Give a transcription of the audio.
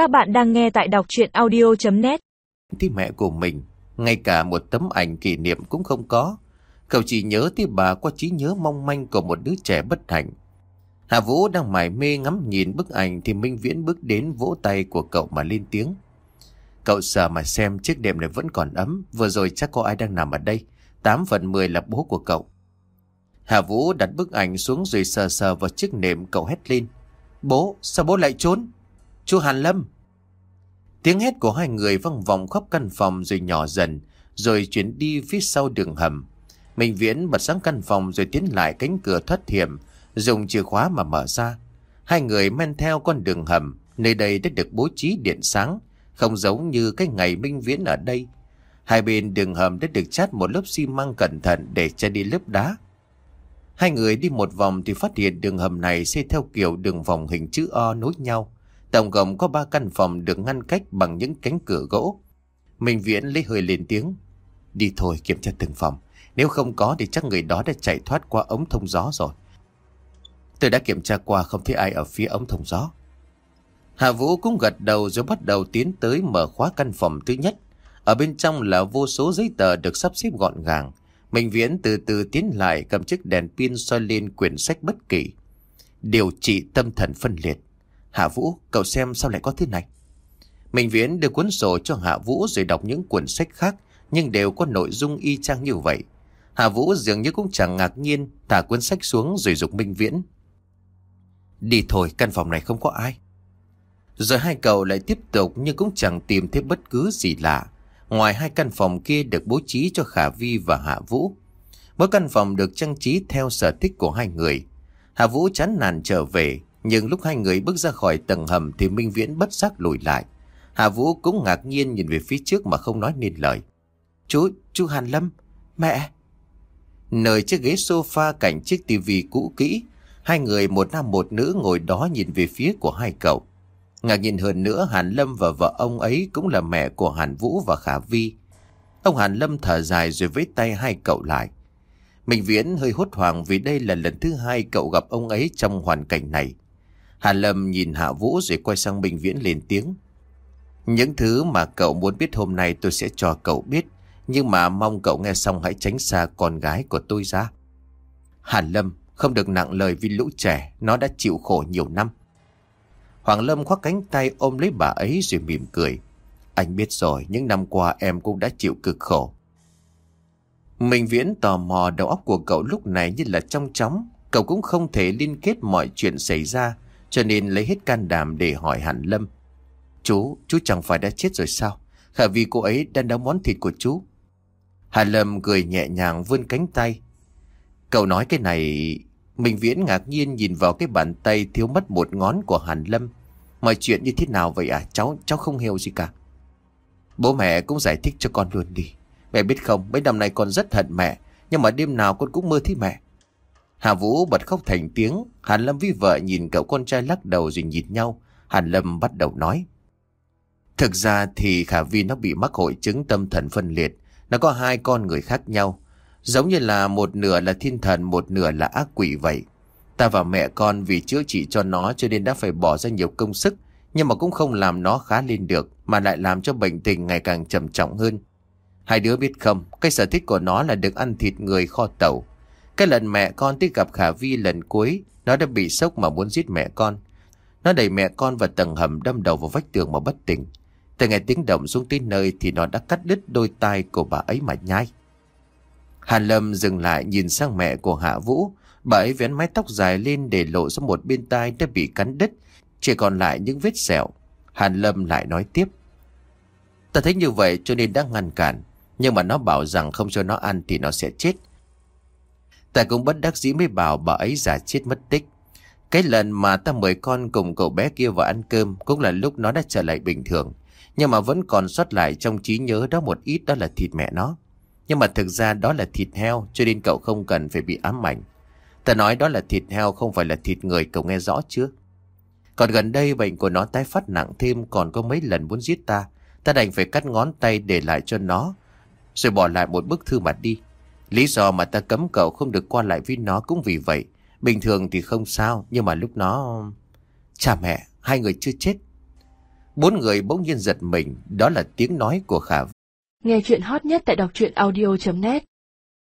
Các bạn đang nghe tại đọc chuyện audio.net Thì mẹ của mình, ngay cả một tấm ảnh kỷ niệm cũng không có. Cậu chỉ nhớ tới bà qua trí nhớ mong manh của một đứa trẻ bất hạnh. Hạ Vũ đang mải mê ngắm nhìn bức ảnh thì Minh Viễn bước đến vỗ tay của cậu mà lên tiếng. Cậu sợ mà xem chiếc đệm này vẫn còn ấm, vừa rồi chắc có ai đang nằm ở đây. 8 phần 10 là bố của cậu. Hạ Vũ đặt bức ảnh xuống rồi sờ sờ vào chiếc nệm cậu hét lên. Bố, sao bố lại trốn? Chú Hàn Lâm. Tiếng hét của hai người văng vòng khắp căn phòng rồi nhỏ dần, rồi chuyển đi phía sau đường hầm. Minh Viễn bật sáng căn phòng rồi tiến lại cánh cửa thoát hiểm, dùng chìa khóa mà mở ra. Hai người men theo con đường hầm, nơi đây đã được bố trí điện sáng, không giống như cái ngày Minh Viễn ở đây. Hai bên đường hầm đã được chát một lớp xi măng cẩn thận để che đi lớp đá. Hai người đi một vòng thì phát hiện đường hầm này xây theo kiểu đường vòng hình chữ O nối nhau. Tổng cộng có ba căn phòng được ngăn cách bằng những cánh cửa gỗ. Minh Viễn lấy hơi lên tiếng. Đi thôi, kiểm tra từng phòng. Nếu không có thì chắc người đó đã chạy thoát qua ống thông gió rồi. Tôi đã kiểm tra qua, không thấy ai ở phía ống thông gió. Hạ Vũ cũng gật đầu rồi bắt đầu tiến tới mở khóa căn phòng thứ nhất. Ở bên trong là vô số giấy tờ được sắp xếp gọn gàng. Minh Viễn từ từ tiến lại cầm chiếc đèn pin soi lên quyển sách bất kỳ. Điều trị tâm thần phân liệt. Hạ Vũ, cậu xem sao lại có thứ này? Minh Viễn đưa cuốn sổ cho Hạ Vũ rồi đọc những cuốn sách khác nhưng đều có nội dung y chang như vậy. Hạ Vũ dường như cũng chẳng ngạc nhiên thả cuốn sách xuống rồi dục Minh Viễn. Đi thôi, căn phòng này không có ai. Rồi hai cậu lại tiếp tục nhưng cũng chẳng tìm thấy bất cứ gì lạ. Ngoài hai căn phòng kia được bố trí cho Khả Vi và Hạ Vũ. Mỗi căn phòng được trang trí theo sở thích của hai người. Hạ Vũ chán nản trở về, nhưng lúc hai người bước ra khỏi tầng hầm thì Minh Viễn bất giác lùi lại. Hà Vũ cũng ngạc nhiên nhìn về phía trước mà không nói nên lời. Chú, chú Hàn Lâm, mẹ. Nơi chiếc ghế sofa cạnh chiếc tivi cũ kỹ, hai người một nam một nữ ngồi đó nhìn về phía của hai cậu. Ngạc nhiên hơn nữa Hàn Lâm và vợ ông ấy cũng là mẹ của Hàn Vũ và Khả Vi. Ông Hàn Lâm thở dài rồi với tay hai cậu lại. Minh Viễn hơi hốt hoảng vì đây là lần thứ hai cậu gặp ông ấy trong hoàn cảnh này. Hàn Lâm nhìn Hạ Vũ rồi quay sang Minh Viễn lên tiếng. Những thứ mà cậu muốn biết hôm nay tôi sẽ cho cậu biết. Nhưng mà mong cậu nghe xong hãy tránh xa con gái của tôi ra. Hàn Lâm không được nặng lời vì lũ trẻ, nó đã chịu khổ nhiều năm. Hoàng Lâm khoác cánh tay ôm lấy bà ấy rồi mỉm cười. Anh biết rồi, những năm qua em cũng đã chịu cực khổ. Minh viễn tò mò đầu óc của cậu lúc này như là trong chóng. Cậu cũng không thể liên kết mọi chuyện xảy ra, cho nên lấy hết can đảm để hỏi Hàn Lâm. Chú, chú chẳng phải đã chết rồi sao? Khả vì cô ấy đang nấu món thịt của chú. Hàn Lâm cười nhẹ nhàng vươn cánh tay. Cậu nói cái này... Mình viễn ngạc nhiên nhìn vào cái bàn tay thiếu mất một ngón của Hàn Lâm. Mọi chuyện như thế nào vậy à? Cháu cháu không hiểu gì cả. Bố mẹ cũng giải thích cho con luôn đi. Mẹ biết không, mấy năm nay con rất hận mẹ. Nhưng mà đêm nào con cũng mơ thấy mẹ. Hà Vũ bật khóc thành tiếng. Hàn Lâm với vợ nhìn cậu con trai lắc đầu rồi nhìn nhau. Hàn Lâm bắt đầu nói. Thực ra thì Khả Vi nó bị mắc hội chứng tâm thần phân liệt. Nó có hai con người khác nhau. Giống như là một nửa là thiên thần, một nửa là ác quỷ vậy. Ta và mẹ con vì chữa trị cho nó cho nên đã phải bỏ ra nhiều công sức, nhưng mà cũng không làm nó khá lên được, mà lại làm cho bệnh tình ngày càng trầm trọng hơn. Hai đứa biết không, cái sở thích của nó là được ăn thịt người kho tẩu. Cái lần mẹ con tới gặp Khả Vi lần cuối, nó đã bị sốc mà muốn giết mẹ con. Nó đẩy mẹ con vào tầng hầm đâm đầu vào vách tường mà bất tỉnh. Từ ngày tiếng động xuống tới nơi thì nó đã cắt đứt đôi tai của bà ấy mà nhai. Hàn Lâm dừng lại nhìn sang mẹ của Hạ Vũ. Bà ấy vén mái tóc dài lên để lộ ra một bên tai đã bị cắn đứt. Chỉ còn lại những vết sẹo. Hàn Lâm lại nói tiếp. Ta thấy như vậy cho nên đã ngăn cản. Nhưng mà nó bảo rằng không cho nó ăn thì nó sẽ chết. Ta cũng bất đắc dĩ mới bảo bà ấy giả chết mất tích. Cái lần mà ta mời con cùng cậu bé kia vào ăn cơm cũng là lúc nó đã trở lại bình thường. Nhưng mà vẫn còn sót lại trong trí nhớ đó một ít đó là thịt mẹ nó. Nhưng mà thực ra đó là thịt heo, cho nên cậu không cần phải bị ám ảnh. Ta nói đó là thịt heo, không phải là thịt người, cậu nghe rõ chưa? Còn gần đây bệnh của nó tái phát nặng thêm, còn có mấy lần muốn giết ta. Ta đành phải cắt ngón tay để lại cho nó. Rồi bỏ lại một bức thư mà đi. Lý do mà ta cấm cậu không được qua lại với nó cũng vì vậy. Bình thường thì không sao nhưng mà lúc nó... Cha mẹ, hai người chưa chết. Bốn người bỗng nhiên giật mình, đó là tiếng nói của Khả Nghe chuyện hot nhất tại đọc truyện audio.net